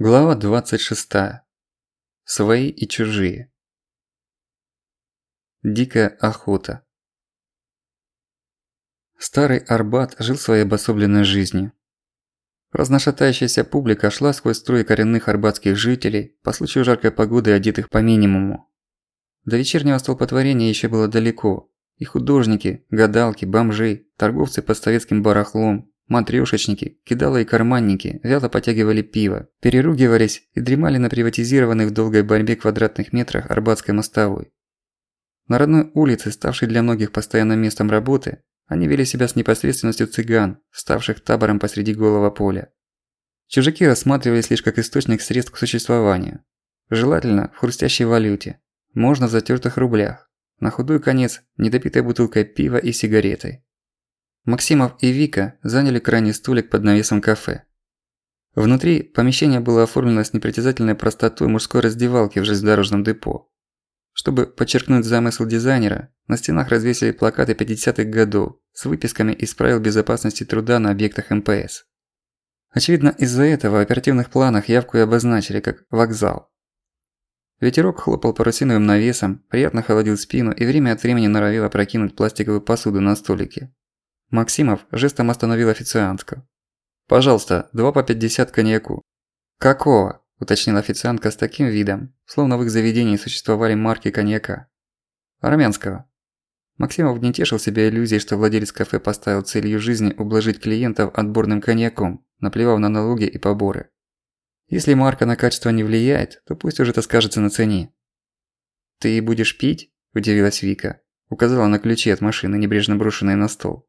Глава 26. Свои и чужие. Дикая охота. Старый Арбат жил своей обособленной жизнью. Разношатающаяся публика шла сквозь строи коренных арбатских жителей, по случаю жаркой погоды одетых по минимуму. До вечернего столпотворения еще было далеко, и художники, гадалки, бомжи, торговцы под советским барахлом, Матрёшечники, кидалы и карманники вяло потягивали пиво, переругивались и дремали на приватизированных в долгой борьбе квадратных метрах Арбатской мостовой. На родной улице, ставшей для многих постоянным местом работы, они вели себя с непосредственностью цыган, ставших табором посреди голого поля. Чужаки рассматривались лишь как источник средств к существованию. Желательно в хрустящей валюте, можно в затертых рублях. На худой конец недопитой бутылкой пива и сигаретой. Максимов и Вика заняли крайний столик под навесом кафе. Внутри помещение было оформлено с непритязательной простотой мужской раздевалки в железнодорожном депо. Чтобы подчеркнуть замысел дизайнера, на стенах развесили плакаты 50-х годов с выписками из правил безопасности труда на объектах МПС. Очевидно, из-за этого в оперативных планах явку и обозначили как «вокзал». Ветерок хлопал парусиновым навесом, приятно холодил спину и время от времени норовил опрокинуть пластиковую посуду на столике. Максимов жестом остановил официантку. «Пожалуйста, два по пятьдесят коньяку». «Какого?» – уточнила официантка с таким видом, словно в их заведении существовали марки коньяка. «Армянского». Максимов не тешил себя иллюзией, что владелец кафе поставил целью жизни ублажить клиентов отборным коньяком, наплевав на налоги и поборы. Если марка на качество не влияет, то пусть уже это скажется на цене. «Ты будешь пить?» – удивилась Вика. Указала на ключи от машины, небрежно брошенные на стол.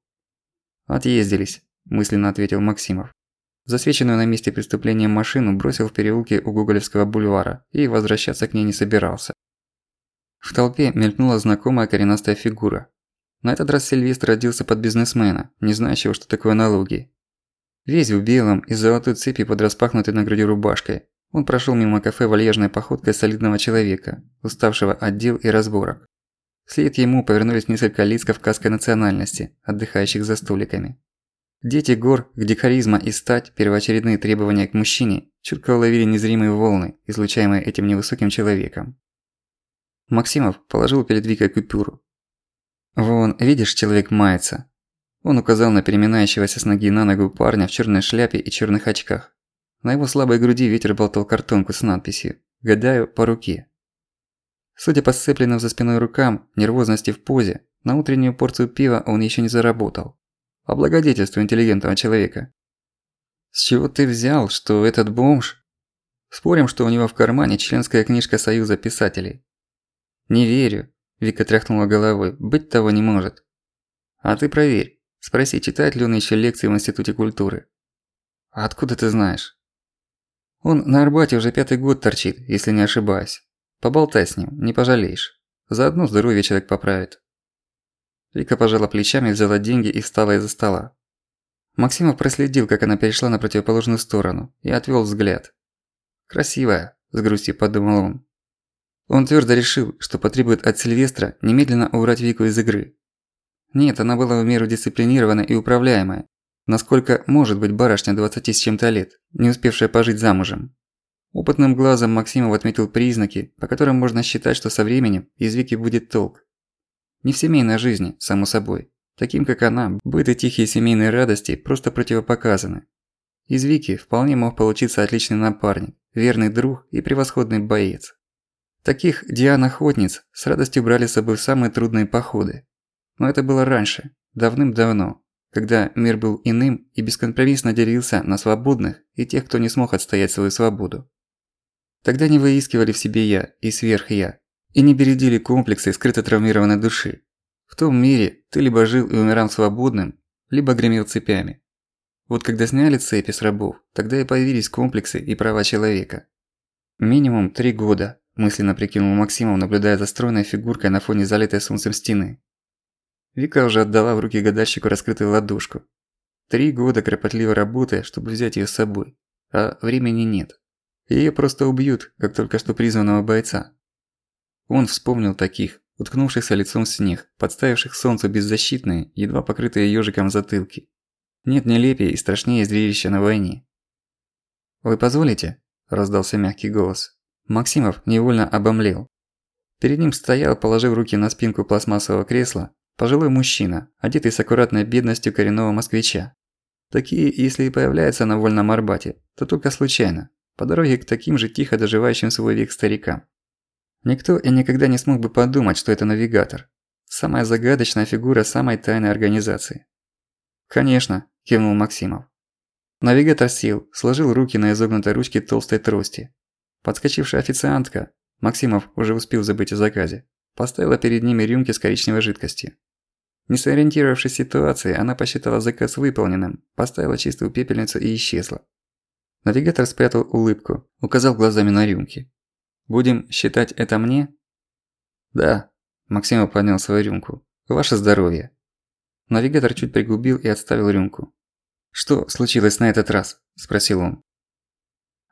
«Отъездились», – мысленно ответил Максимов. Засвеченную на месте преступления машину бросил в переулке у Гоголевского бульвара и возвращаться к ней не собирался. В толпе мелькнула знакомая коренастая фигура. На этот раз Сильвестр родился под бизнесмена, не знающего, что такое налоги. Весь в белом и золотой цепи под распахнутой на груди рубашкой, он прошел мимо кафе вальяжной походкой солидного человека, уставшего от дел и разборок. Вслед ему повернулись несколько лиц кавказской национальности, отдыхающих за столиками. Дети гор, где харизма и стать – первоочередные требования к мужчине, чутко уловили незримые волны, излучаемые этим невысоким человеком. Максимов положил перед Викой купюру. «Вон, видишь, человек мается». Он указал на переминающегося с ноги на ногу парня в черной шляпе и черных очках. На его слабой груди ветер болтал картонку с надписью «Гадаю по руке». Судя по сцепленным за спиной рукам, нервозности в позе, на утреннюю порцию пива он еще не заработал. Облагодетельство интеллигентного человека. С чего ты взял, что этот бомж... Спорим, что у него в кармане членская книжка Союза писателей. Не верю, Вика тряхнула головой, быть того не может. А ты проверь, спроси, читает ли он еще лекции в Институте культуры. А откуда ты знаешь? Он на Арбате уже пятый год торчит, если не ошибаюсь. Поболтай с ним, не пожалеешь. Заодно здоровье человек поправит. Вика пожала плечами, взяла деньги и встала из-за стола. Максимов проследил, как она перешла на противоположную сторону, и отвел взгляд. «Красивая», – с грустью подумал он. Он твердо решил, что потребует от Сильвестра немедленно убрать Вику из игры. Нет, она была в меру дисциплинирована и управляемая, насколько может быть барышня 20 с чем-то лет, не успевшая пожить замужем. Опытным глазом Максимов отметил признаки, по которым можно считать, что со временем из Вики будет толк. Не в семейной жизни, само собой. Таким, как она, быт и тихие семейные радости просто противопоказаны. Из Вики вполне мог получиться отличный напарник, верный друг и превосходный боец. Таких Диан-охотниц с радостью брали с собой в самые трудные походы. Но это было раньше, давным-давно, когда мир был иным и бескомпромиссно делился на свободных и тех, кто не смог отстоять свою свободу. Тогда не выискивали в себе «я» и сверх-я, и не бередили комплексы скрыто травмированной души. В том мире ты либо жил и умирал свободным, либо гремел цепями. Вот когда сняли цепи с рабов, тогда и появились комплексы и права человека. Минимум три года, мысленно прикинул Максимов, наблюдая за стройной фигуркой на фоне залитой солнцем стены. Вика уже отдала в руки гадальщику раскрытую ладошку. Три года кропотливо работая, чтобы взять её с собой. А времени нет. Её просто убьют, как только что призванного бойца. Он вспомнил таких, уткнувшихся лицом в снег, подставивших солнцу беззащитные, едва покрытые ёжиком затылки. Нет нелепее и страшнее зрелища на войне. «Вы позволите?» – раздался мягкий голос. Максимов невольно обомлел. Перед ним стоял, положив руки на спинку пластмассового кресла, пожилой мужчина, одетый с аккуратной бедностью коренного москвича. Такие, если и появляются на Вольном Арбате, то только случайно, по дороге к таким же тихо доживающим свой век старикам. Никто и никогда не смог бы подумать, что это навигатор. Самая загадочная фигура самой тайной организации. «Конечно», – кивнул Максимов. Навигатор сел, сложил руки на изогнутой ручке толстой трости. Подскочившая официантка, Максимов уже успел забыть о заказе, поставила перед ними рюмки с коричневой жидкостью. Не сориентировавшись в ситуации, она посчитала заказ выполненным, поставила чистую пепельницу и исчезла. Навигатор спрятал улыбку, указал глазами на рюмки. «Будем считать это мне?» «Да», – Максимов поднял свою рюмку. «Ваше здоровье». Навигатор чуть пригубил и отставил рюмку. «Что случилось на этот раз?» – спросил он.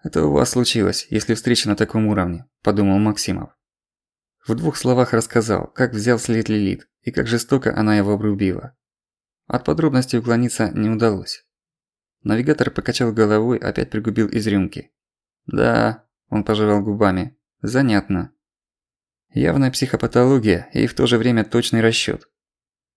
«Это у вас случилось, если встреча на таком уровне», – подумал Максимов. В двух словах рассказал, как взял след Лилит и как жестоко она его обрубила. От подробностей уклониться не удалось. Навигатор покачал головой, опять пригубил из рюмки. «Да», – он пожевал губами, – «занятно». Явная психопатология и в то же время точный расчёт.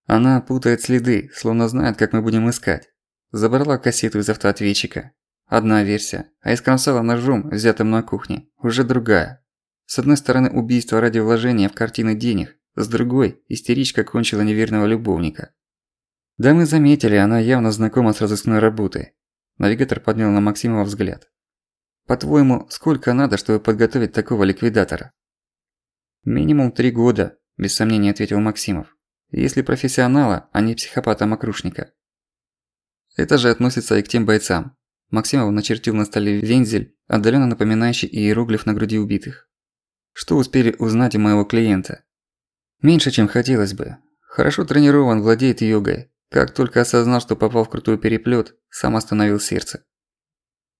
Она путает следы, словно знает, как мы будем искать. Забрала кассету из автоответчика. Одна версия, а искромсала ножом, взятым на кухне, уже другая. С одной стороны убийство ради вложения в картины денег, с другой – истеричка кончила неверного любовника. Да мы заметили, она явно знакома с разыскной работой. Навигатор поднял на Максимова взгляд. По-твоему, сколько надо, чтобы подготовить такого ликвидатора? Минимум три года, без сомнения ответил Максимов. Если профессионала, а не психопата-мокрушника. Это же относится и к тем бойцам. Максимов начертил на столе вензель, отдаленно напоминающий иероглиф на груди убитых. Что успели узнать у моего клиента? Меньше, чем хотелось бы. Хорошо тренирован, владеет йогой. Как только осознал, что попал в крутой переплет, сам остановил сердце.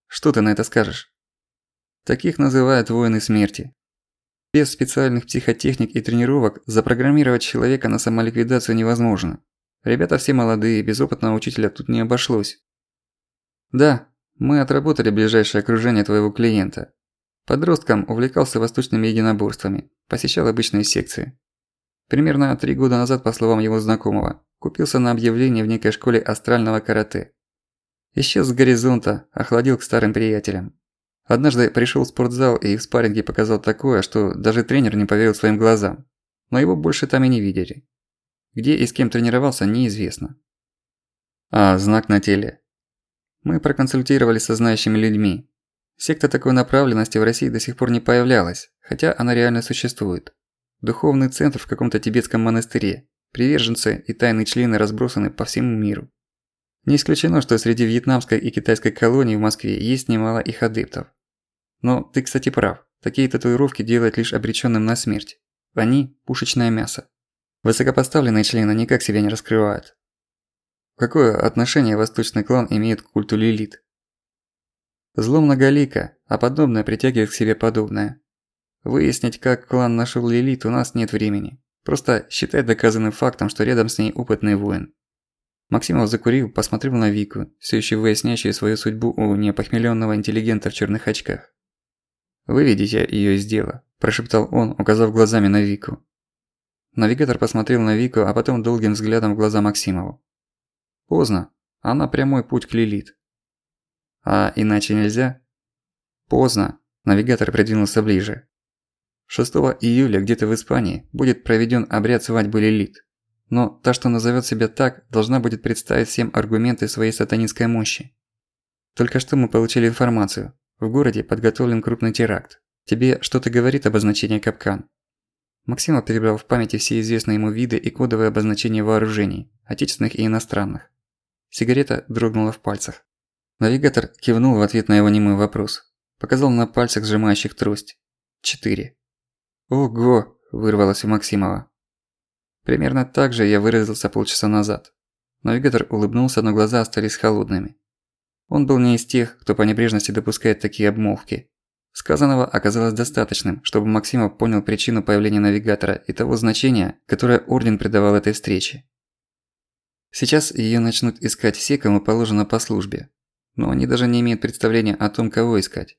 Что ты на это скажешь? Таких называют воины смерти. Без специальных психотехник и тренировок запрограммировать человека на самоликвидацию невозможно. Ребята все молодые, без опытного учителя тут не обошлось. Да, мы отработали ближайшее окружение твоего клиента. Подростком увлекался восточными единоборствами, посещал обычные секции. Примерно три года назад, по словам его знакомого, купился на объявление в некой школе астрального карате. Исчез с горизонта, охладил к старым приятелям. Однажды пришел в спортзал и в спарринге показал такое, что даже тренер не поверил своим глазам. Но его больше там и не видели. Где и с кем тренировался, неизвестно. А знак на теле. Мы проконсультировались со знающими людьми. Секта такой направленности в России до сих пор не появлялась, хотя она реально существует. Духовный центр в каком-то тибетском монастыре. Приверженцы и тайные члены разбросаны по всему миру. Не исключено, что среди вьетнамской и китайской колоний в Москве есть немало их адептов. Но ты, кстати, прав. Такие татуировки делают лишь обречённым на смерть. Они – пушечное мясо. Высокопоставленные члены никак себя не раскрывают. Какое отношение восточный клан имеет к культу Лилит? Зло многолико, а подобное притягивает к себе подобное. Выяснить, как клан нашел Лилит, у нас нет времени. Просто считай доказанным фактом, что рядом с ней опытный воин. Максимов закурил, посмотрел на Вику, все еще выясняющую свою судьбу у неопохмелённого интеллигента в черных очках. «Выведите её из дела», – прошептал он, указав глазами на Вику. Навигатор посмотрел на Вику, а потом долгим взглядом в глаза Максимову. Поздно. Она прямой путь к Лилит. А иначе нельзя? Поздно. Навигатор придвинулся ближе. 6 июля где-то в Испании будет проведен обряд свадьбы Лилит. Но та, что назовет себя так, должна будет представить всем аргументы своей сатанинской мощи. Только что мы получили информацию. В городе подготовлен крупный теракт. Тебе что-то говорит обозначение капкан? Максимов перебрал в памяти все известные ему виды и кодовые обозначения вооружений, отечественных и иностранных. Сигарета дрогнула в пальцах. Навигатор кивнул в ответ на его немой вопрос. Показал на пальцах, сжимающих трость. Четыре. «Ого!» – вырвалось у Максимова. Примерно так же я выразился полчаса назад. Навигатор улыбнулся, но глаза остались холодными. Он был не из тех, кто по небрежности допускает такие обмолвки, Сказанного оказалось достаточным, чтобы Максимов понял причину появления навигатора и того значения, которое Орден придавал этой встрече. Сейчас её начнут искать все, кому положено по службе. Но они даже не имеют представления о том, кого искать.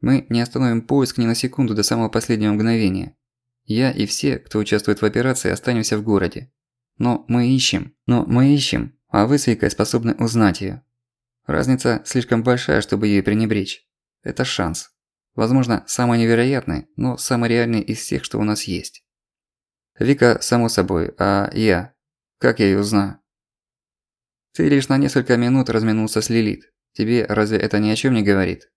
Мы не остановим поиск ни на секунду до самого последнего мгновения. Я и все, кто участвует в операции, останемся в городе. Но мы ищем, но мы ищем, а вы с Викой способны узнать её. Разница слишком большая, чтобы ей пренебречь. Это шанс. Возможно, самый невероятный, но самый реальный из всех, что у нас есть. Вика, само собой, а я? Как я её узнаю? Ты лишь на несколько минут разминулся с Лилит. Тебе разве это ни о чём не говорит?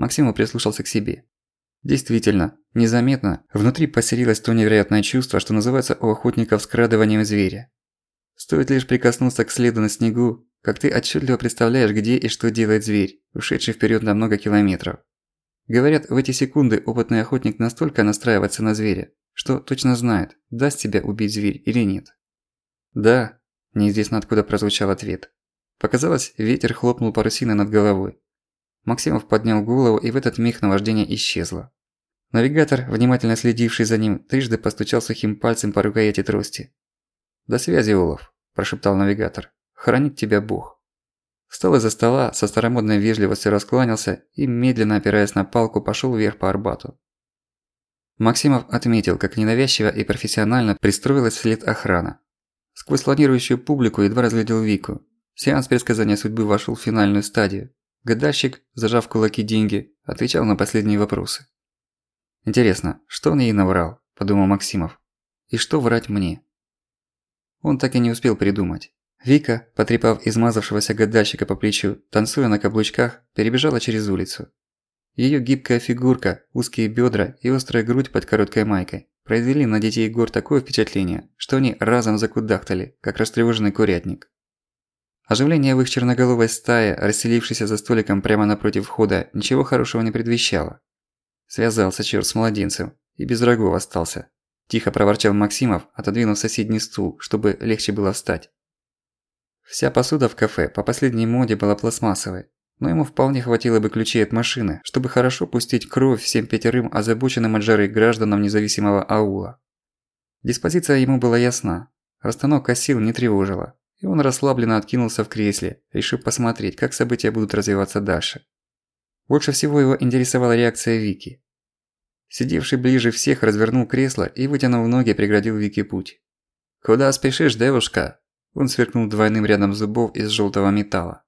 Максимов прислушался к себе. Действительно, незаметно, внутри поселилось то невероятное чувство, что называется у охотников скрадыванием зверя. Стоит лишь прикоснуться к следу на снегу, как ты отчетливо представляешь, где и что делает зверь, ушедший вперед на много километров. Говорят, в эти секунды опытный охотник настолько настраивается на зверя, что точно знает, даст тебя убить зверь или нет. «Да», – неизвестно откуда прозвучал ответ. Показалось, ветер хлопнул парусиной над головой. Максимов поднял голову, и в этот миг наваждение исчезло. Навигатор, внимательно следивший за ним, трижды постучал сухим пальцем по рукояти трости. «До связи, Олаф», – прошептал навигатор. «Хранит тебя Бог». Встал из-за стола, со старомодной вежливостью раскланялся и, медленно опираясь на палку, пошёл вверх по Арбату. Максимов отметил, как ненавязчиво и профессионально пристроилась вслед охрана. Сквозь планирующую публику едва разглядел Вику. Сеанс предсказания судьбы вошёл в финальную стадию. Гадальщик, зажав кулаки деньги, отвечал на последние вопросы. «Интересно, что он ей наврал?» – подумал Максимов. «И что врать мне?» Он так и не успел придумать. Вика, потрепав измазавшегося гадальщика по плечу, танцуя на каблучках, перебежала через улицу. Её гибкая фигурка, узкие бёдра и острая грудь под короткой майкой произвели на детей гор такое впечатление, что они разом закудахтали, как растревоженный курятник. Оживление в их черноголовой стае, расселившейся за столиком прямо напротив входа, ничего хорошего не предвещало. Связался черт с младенцем и без врагов остался. Тихо проворчал Максимов, отодвинув соседний стул, чтобы легче было встать. Вся посуда в кафе по последней моде была пластмассовой, но ему вполне хватило бы ключей от машины, чтобы хорошо пустить кровь всем пятерым озабоченным от жары гражданам независимого аула. Диспозиция ему была ясна. Расстановка сил не тревожила, и он расслабленно откинулся в кресле, решив посмотреть, как события будут развиваться дальше. Больше всего его интересовала реакция Вики. Сидевший ближе всех развернул кресло и, вытянув ноги, преградил Вики путь. «Куда спешишь, девушка?» Он сверкнул двойным рядом зубов из желтого металла.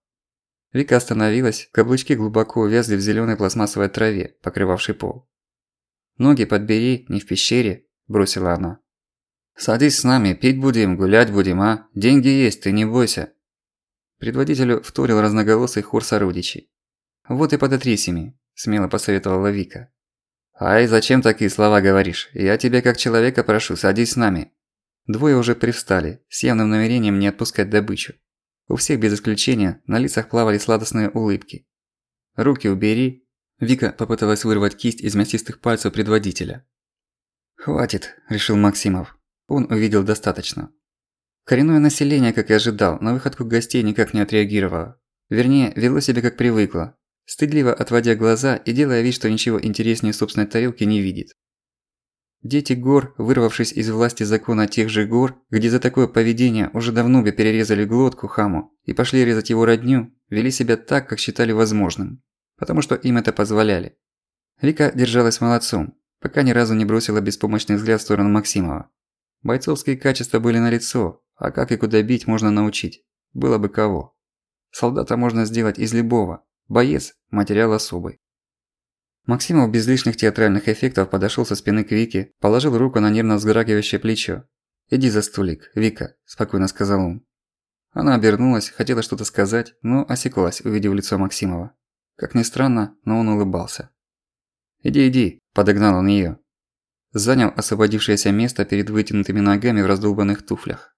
Вика остановилась, каблучки глубоко увязли в зеленой пластмассовой траве, покрывавшей пол. «Ноги подбери, не в пещере», – бросила она. «Садись с нами, пить будем, гулять будем, а? Деньги есть, ты не бойся». Предводителю вторил разноголосый хор сородичей. «Вот и подотрись ими», – смело посоветовала Вика. «Ай, зачем такие слова говоришь? Я тебя как человека прошу, садись с нами». Двое уже привстали, с явным намерением не отпускать добычу. У всех без исключения на лицах плавали сладостные улыбки. «Руки убери». Вика попыталась вырвать кисть из мясистых пальцев предводителя. «Хватит», – решил Максимов. Он увидел достаточно. Коренное население, как и ожидал, на выходку гостей никак не отреагировало. Вернее, вело себя как привыкло, стыдливо отводя глаза и делая вид, что ничего интереснее собственной тарелки не видит. Дети гор, вырвавшись из власти закона тех же гор, где за такое поведение уже давно бы перерезали глотку хаму и пошли резать его родню, вели себя так, как считали возможным, потому что им это позволяли. Вика держалась молодцом, пока ни разу не бросила беспомощный взгляд в сторону Максимова. Бойцовские качества были налицо, а как и куда бить можно научить. Было бы кого. Солдата можно сделать из любого, боец – материал особый. Максимов без лишних театральных эффектов подошёл со спины к Вике, положил руку на нервно вздрагивающее плечо. «Иди за столик, Вика», – спокойно сказал он. Она обернулась, хотела что-то сказать, но осеклась, увидев лицо Максимова. Как ни странно, но он улыбался. «Иди, иди», – подогнал он её. Занял освободившееся место перед вытянутыми ногами в раздолбанных туфлях.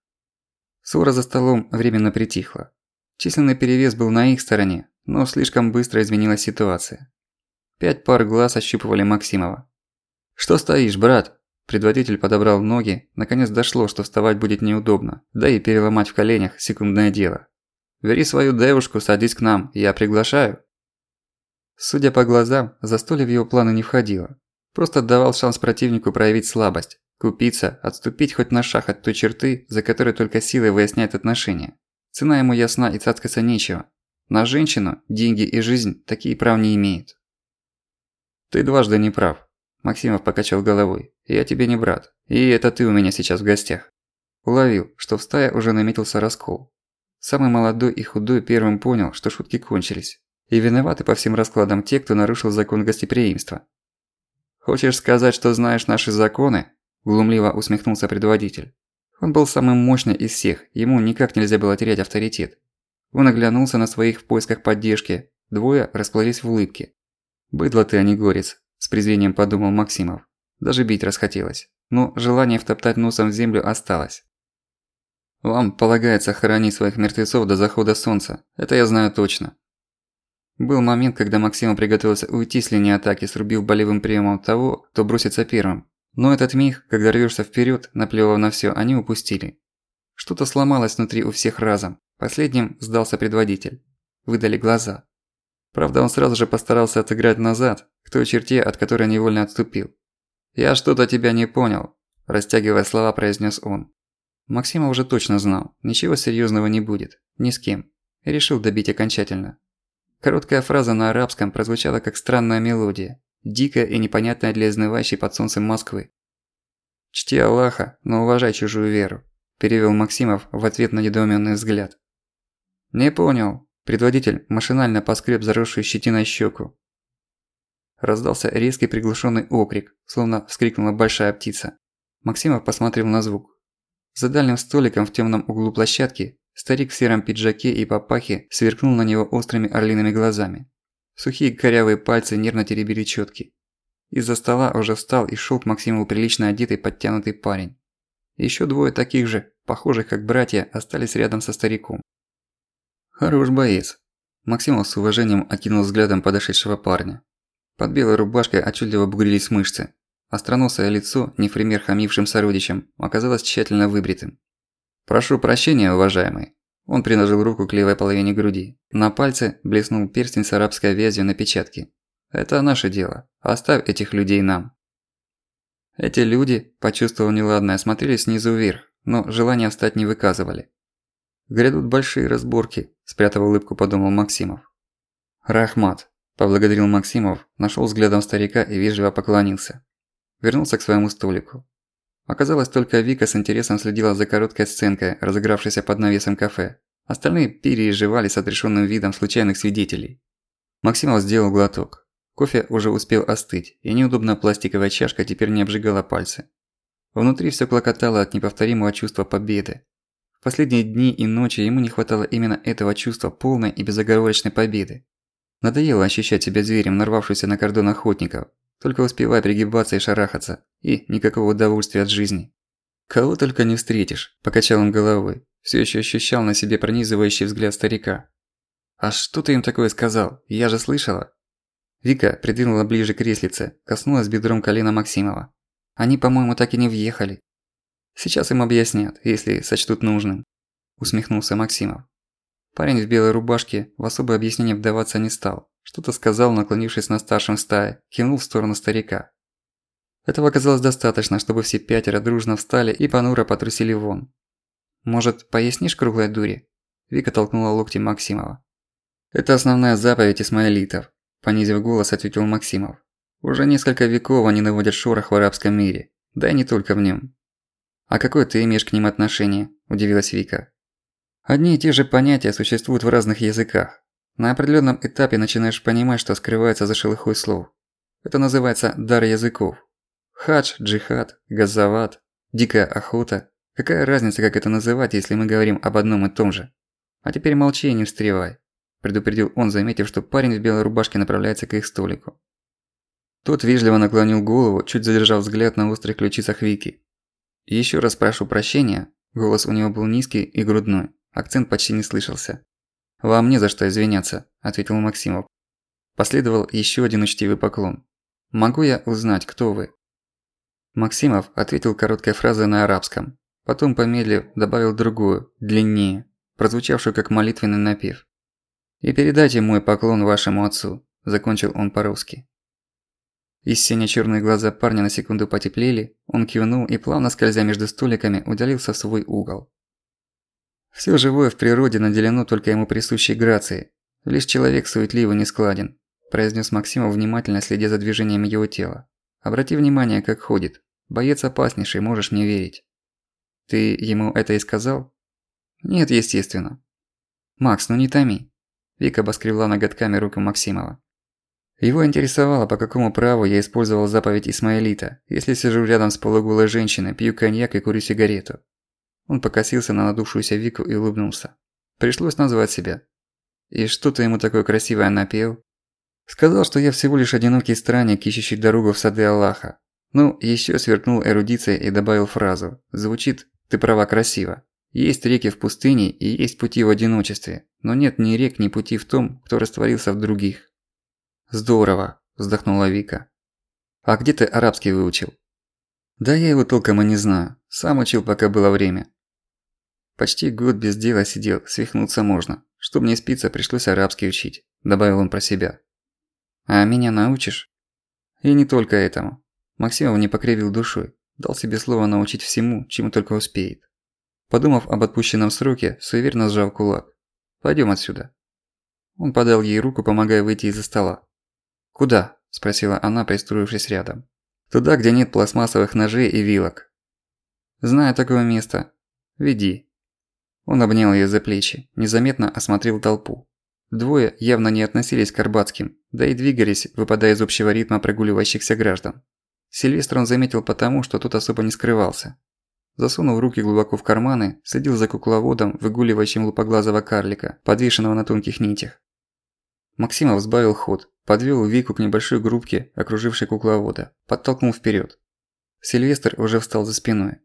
Ссора за столом временно притихла. Численный перевес был на их стороне, но слишком быстро изменилась ситуация. Пять пар глаз ощупывали Максимова. «Что стоишь, брат?» Предводитель подобрал ноги, наконец дошло, что вставать будет неудобно, да и переломать в коленях – секундное дело. «Бери свою девушку, садись к нам, я приглашаю». Судя по глазам, застолье в его планы не входило. Просто давал шанс противнику проявить слабость, купиться, отступить хоть на шаг от той черты, за которой только силой выясняет отношения. Цена ему ясна и цацкаться нечего. На женщину, деньги и жизнь такие прав не имеют. «Ты дважды не прав», – Максимов покачал головой. «Я тебе не брат. И это ты у меня сейчас в гостях». Уловил, что в стае уже наметился раскол. Самый молодой и худой первым понял, что шутки кончились. И виноваты по всем раскладам те, кто нарушил закон гостеприимства. «Хочешь сказать, что знаешь наши законы?» – глумливо усмехнулся предводитель. Он был самым мощным из всех, ему никак нельзя было терять авторитет. Он оглянулся на своих в поисках поддержки, двое расплылись в улыбке. «Быдло ты, а не горец», – с презрением подумал Максимов. Даже бить расхотелось, но желание втоптать носом в землю осталось. «Вам полагается хоронить своих мертвецов до захода солнца, это я знаю точно». Был момент, когда Максимов приготовился уйти с линии атаки, срубив болевым приемом того, кто бросится первым. Но этот миг, когда рвёшься вперёд, наплевав на всё, они упустили. Что-то сломалось внутри у всех разом. Последним сдался предводитель. Выдали глаза. Правда, он сразу же постарался отыграть назад, к той черте, от которой невольно отступил. «Я что-то тебя не понял», – растягивая слова, произнес он. Максима уже точно знал, ничего серьёзного не будет, ни с кем, и решил добить окончательно. Короткая фраза на арабском прозвучала как странная мелодия, дикая и непонятная для изнывающей под солнцем Москвы. «Чти Аллаха, но уважай чужую веру», – перевел Максимов в ответ на недоумённый взгляд. «Не понял». Предводитель машинально поскреб заросшую щетиной щеку. Раздался резкий приглушенный окрик, словно вскрикнула большая птица. Максимов посмотрел на звук. За дальним столиком в темном углу площадки старик в сером пиджаке и папахе сверкнул на него острыми орлиными глазами. Сухие корявые пальцы нервно теребили чётки. Из-за стола уже встал и шёл к Максиму прилично одетый подтянутый парень. Ещё двое таких же, похожих как братья, остались рядом со стариком. Хорош боец. Максимов с уважением окинул взглядом подошедшего парня. Под белой рубашкой отчетливо бугрились мышцы. Остроносое лицо, не в пример хамившим сородичам, оказалось тщательно выбритым. «Прошу прощения, уважаемый, он приложил руку к левой половине груди. На пальце блеснул перстень с арабской вязью на печатке. «Это наше дело. Оставь этих людей нам». Эти люди, почувствовав неладное, смотрели снизу вверх, но желания встать не выказывали. «Грядут большие разборки», – спрятав улыбку, подумал Максимов. «Рахмат», – поблагодарил Максимов, нашел взглядом старика и вежливо поклонился. Вернулся к своему столику. Оказалось, только Вика с интересом следила за короткой сценкой, разыгравшейся под навесом кафе. Остальные переживали с отрешенным видом случайных свидетелей. Максимов сделал глоток. Кофе уже успел остыть, и неудобная пластиковая чашка теперь не обжигала пальцы. Внутри все клокотало от неповторимого чувства победы. В последние дни и ночи ему не хватало именно этого чувства полной и безоговорочной победы. Надоело ощущать себя зверем, нарвавшимся на кордон охотников, только успевай пригибаться и шарахаться. И никакого удовольствия от жизни. «Кого только не встретишь», – покачал он головой. Все еще ощущал на себе пронизывающий взгляд старика. «А что ты им такое сказал? Я же слышала». Вика придвинула ближе к креслице, коснулась бедром колена Максимова. «Они, по-моему, так и не въехали». «Сейчас им объяснят, если сочтут нужным», – усмехнулся Максимов. Парень в белой рубашке в особое объяснение вдаваться не стал. Что-то сказал, наклонившись на старшем стае, кивнул в сторону старика. Этого оказалось достаточно, чтобы все пятеро дружно встали и понуро потрусили вон. «Может, пояснишь круглой дури?» Вика толкнула локтем Максимова. «Это основная заповедь исмаилитов», – понизив голос, ответил Максимов. «Уже несколько веков они наводят шорох в арабском мире, да и не только в нем. «А какое ты имеешь к ним отношение?» – удивилась Вика. Одни и те же понятия существуют в разных языках. На определенном этапе начинаешь понимать, что скрывается за шелухой слов. Это называется дар языков. Хадж, джихад, газават, дикая охота. Какая разница, как это называть, если мы говорим об одном и том же? А теперь молчи и не встревай, предупредил он, заметив, что парень в белой рубашке направляется к их столику. Тот вежливо наклонил голову, чуть задержав взгляд на острых ключицах Вики. «Ещё раз прошу прощения», голос у него был низкий и грудной. Акцент почти не слышался. «Вам не за что извиняться», – ответил Максимов. Последовал еще один учтивый поклон. «Могу я узнать, кто вы?» Максимов ответил короткой фразой на арабском. Потом, помедлив, добавил другую, длиннее, прозвучавшую как молитвенный напев. «И передайте мой поклон вашему отцу», – закончил он по-русски. Из сине-чёрные глаза парня на секунду потеплели, он кивнул и, плавно скользя между столиками, удалился в свой угол. Всё живое в природе наделено только ему присущей грацией. Лишь человек суетливо не складен. произнес Максимов, внимательно следя за движением его тела. «Обрати внимание, как ходит. Боец опаснейший, можешь мне верить». «Ты ему это и сказал?» «Нет, естественно». «Макс, ну не томи». Вика обоскребла ноготками руку Максимова. Его интересовало, по какому праву я использовал заповедь Исмаилита, если сижу рядом с полуголой женщиной, пью коньяк и курю сигарету. Он покосился на надувшуюся Вику и улыбнулся. Пришлось назвать себя. И что ты ему такое красивое напел? Сказал, что я всего лишь одинокий странник, ищущий дорогу в сады Аллаха. Ну, еще сверкнул эрудицией и добавил фразу. Звучит «ты права красиво». Есть реки в пустыне и есть пути в одиночестве, но нет ни рек, ни пути в том, кто растворился в других. «Здорово», – вздохнула Вика. «А где ты арабский выучил?» «Да я его толком и не знаю. Сам учил, пока было время. Почти год без дела сидел, свихнуться можно. Чтоб мне спиться, пришлось арабский учить», – добавил он про себя. «А меня научишь?» И не только этому. Максимов не покривил душой, дал себе слово научить всему, чему только успеет. Подумав об отпущенном сроке, суеверно сжал кулак. «Пойдём отсюда». Он подал ей руку, помогая выйти из-за стола. «Куда?» – спросила она, пристроившись рядом. «Туда, где нет пластмассовых ножей и вилок». «Знаю такое место. Веди». Он обнял её за плечи, незаметно осмотрел толпу. Двое явно не относились к Арбатским, да и двигались, выпадая из общего ритма прогуливающихся граждан. Сильвестр он заметил потому, что тот особо не скрывался. Засунув руки глубоко в карманы, следил за кукловодом, выгуливающим лупоглазого карлика, подвешенного на тонких нитях. Максимов сбавил ход, подвёл Вику к небольшой группке, окружившей кукловода, подтолкнул вперёд. Сильвестр уже встал за спиной.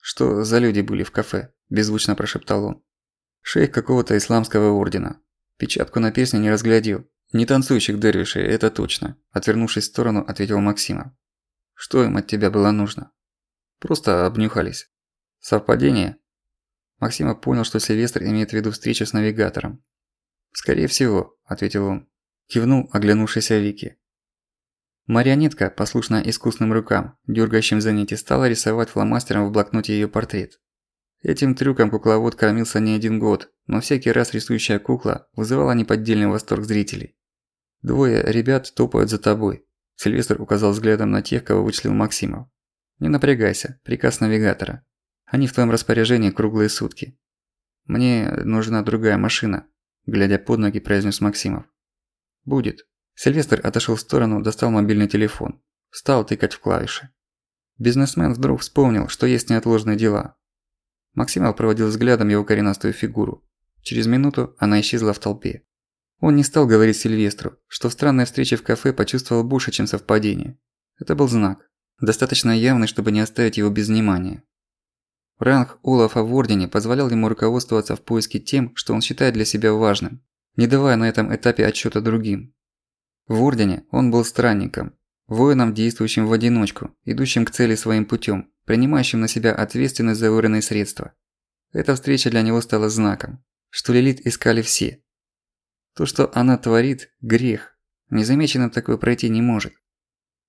«Что за люди были в кафе?» – беззвучно прошептал он. «Шейх какого-то исламского ордена. Печатку на песне не разглядел. Не танцующих дервишей, это точно», – отвернувшись в сторону, ответил Максимов. «Что им от тебя было нужно?» «Просто обнюхались». «Совпадение?» Максимов понял, что Сильвестр имеет в виду встречу с навигатором. «Скорее всего», – ответил он. Кивнул оглянувшийся Вики. Марионетка, послушная искусным рукам, дергающим за нити, стала рисовать фломастером в блокноте её портрет. Этим трюком кукловод кормился не один год, но всякий раз рисующая кукла вызывала неподдельный восторг зрителей. «Двое ребят топают за тобой», – Сильвестр указал взглядом на тех, кого вычислил Максимов. «Не напрягайся, приказ навигатора. Они в твоем распоряжении круглые сутки. Мне нужна другая машина», – глядя под ноги, произнес Максимов. «Будет», Сильвестр отошел в сторону, достал мобильный телефон. Стал тыкать в клавиши. Бизнесмен вдруг вспомнил, что есть неотложные дела. Максимов проводил взглядом его коренастую фигуру. Через минуту она исчезла в толпе. Он не стал говорить Сильвестру, что в странной встрече в кафе почувствовал больше, чем совпадение. Это был знак. Достаточно явный, чтобы не оставить его без внимания. Ранг Олафа в Ордене позволял ему руководствоваться в поиске тем, что он считает для себя важным, не давая на этом этапе отчета другим. В Ордене он был странником, воином, действующим в одиночку, идущим к цели своим путем, принимающим на себя ответственность за вырванные средства. Эта встреча для него стала знаком, что Лилит искали все. То, что она творит – грех. Незамеченно такое пройти не может.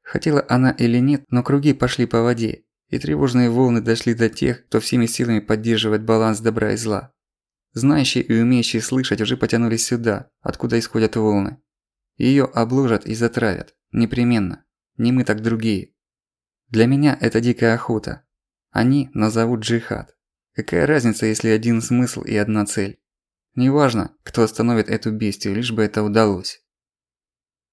Хотела она или нет, но круги пошли по воде, и тревожные волны дошли до тех, кто всеми силами поддерживает баланс добра и зла. Знающие и умеющие слышать уже потянулись сюда, откуда исходят волны. Её обложат и затравят. Непременно. Не мы, так другие. Для меня это дикая охота. Они назовут джихад. Какая разница, если один смысл и одна цель? Неважно, кто остановит эту бестию, лишь бы это удалось.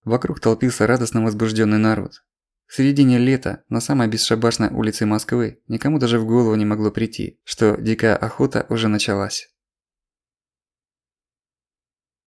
Вокруг толпился радостно возбужденный народ. В середине лета на самой бесшабашной улице Москвы никому даже в голову не могло прийти, что дикая охота уже началась.